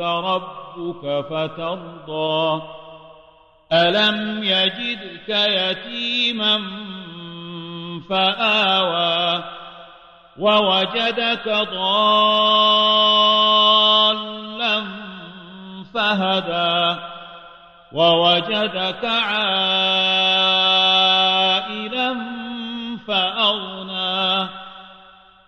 ربك فترضى. ألم يجدك يتيما فآوى ووجدك ضالا فهدى ووجدك عائلا فأغنى.